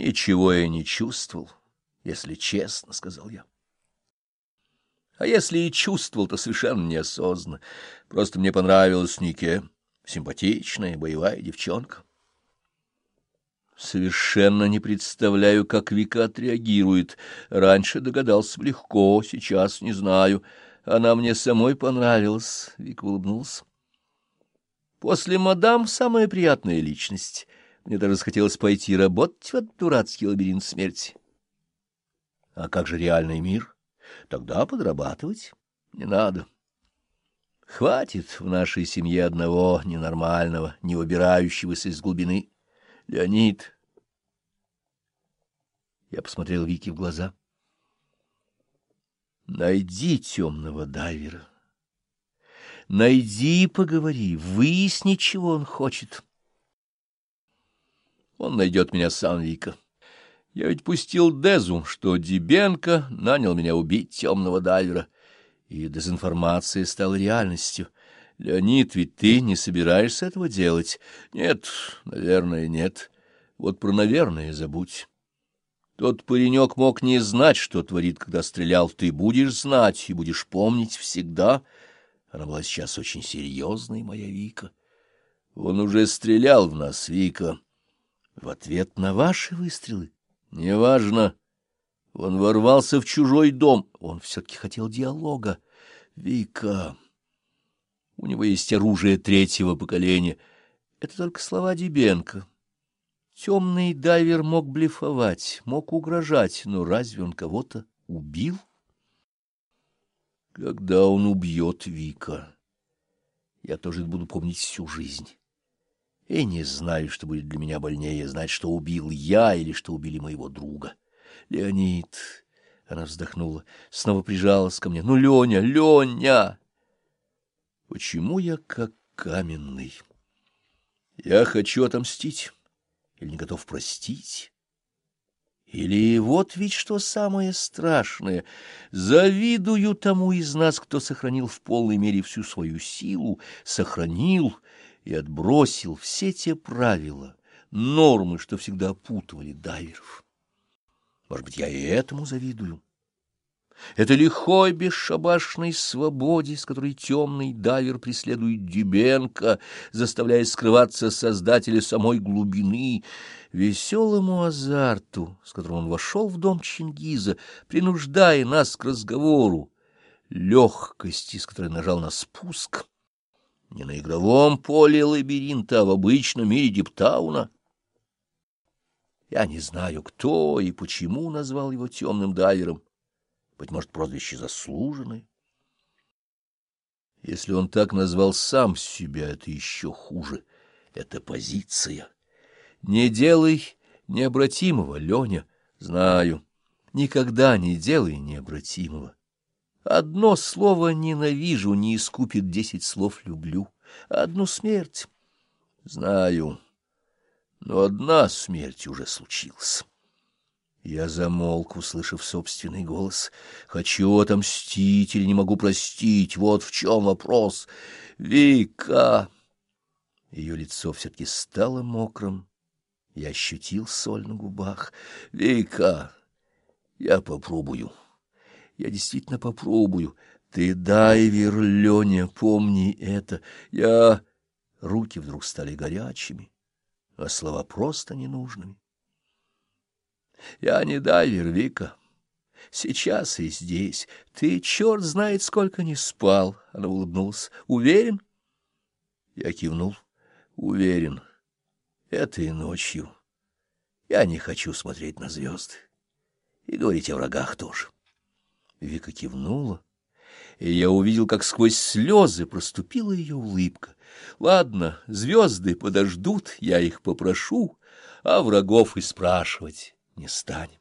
Ничего я не чувствовал, если честно, — сказал я. А если и чувствовал, то совершенно неосознанно. Просто мне понравилась Нике, симпатичная, боевая девчонка. Совершенно не представляю, как Вика отреагирует. Раньше догадался легко, сейчас не знаю. Она мне самой понравилась, — Вика улыбнулся. После мадам самая приятная личность. Мне даже захотелось пойти работать в этот дурацкий лабиринт смерти. А как же реальный мир? Тогда подрабатывать не надо. Хватит в нашей семье одного ненормального, не выбирающегося из глубины. Леонид. Я посмотрел Вики в глаза. Найди темного дайвера. Найди и поговори, выясни, чего он хочет. Он найдет меня сам, Вика. Я ведь пустил Дезу, что Дибенко нанял меня убить темного дайвера, и дезинформация стала реальностью. Леонид, ведь ты не собираешься этого делать? Нет, наверное, нет. Вот про «наверное» забудь. Тот паренек мог не знать, что творит, когда стрелял. Ты будешь знать и будешь помнить всегда. Она была сейчас очень серьезной, моя Вика. Он уже стрелял в нас, Вика, в ответ на ваши выстрелы. Неважно. Он ворвался в чужой дом. Он все-таки хотел диалога. Вика... У него есть оружие третьего поколения. Это только слова Дебенко. Темный дайвер мог блефовать, мог угрожать, но разве он кого-то убил? Когда он убьет Вика, я тоже буду помнить всю жизнь. И не знаю, что будет для меня больнее, знать, что убил я или что убили моего друга. Леонид, она вздохнула, снова прижалась ко мне. Ну, Леня, Леня! Почему я как каменный? Я хочу отомстить или не готов простить? Или вот ведь что самое страшное, завидую тому из нас, кто сохранил в полной мере всю свою силу, сохранил и отбросил все те правила, нормы, что всегда опутывали дайверов. Может быть, я и этому завидую. Это лихой бесшабашной свободе, с которой темный дайвер преследует Дебенко, заставляя скрываться создателя самой глубины, веселому азарту, с которым он вошел в дом Чингиза, принуждая нас к разговору, легкости, с которой нажал на спуск, не на игровом поле лабиринта, а в обычном мире Диптауна. Я не знаю, кто и почему назвал его темным дайвером. Быть может, прозвище заслуженное. Если он так назвал сам себя, это еще хуже. Это позиция. Не делай необратимого, Леня. Знаю, никогда не делай необратимого. Одно слово «ненавижу» не искупит десять слов «люблю». Одну смерть. Знаю, но одна смерть уже случилась. Я замолк, услышав собственный голос. Хочу отомстить или не могу простить, вот в чем вопрос. Вика! Ее лицо все-таки стало мокрым. Я ощутил соль на губах. Вика, я попробую. Я действительно попробую. Ты дайвер, Леня, помни это. Я... Руки вдруг стали горячими, а слова просто ненужными. Я не дайвер, Вика. Сейчас и здесь. Ты черт знает, сколько не спал. Она улыбнулась. Уверен? Я кивнул. Уверен. Этой ночью я не хочу смотреть на звезды. И говорить о врагах тоже. Вика кивнула, и я увидел, как сквозь слезы проступила ее улыбка. Ладно, звезды подождут, я их попрошу, а врагов и спрашивать не станем.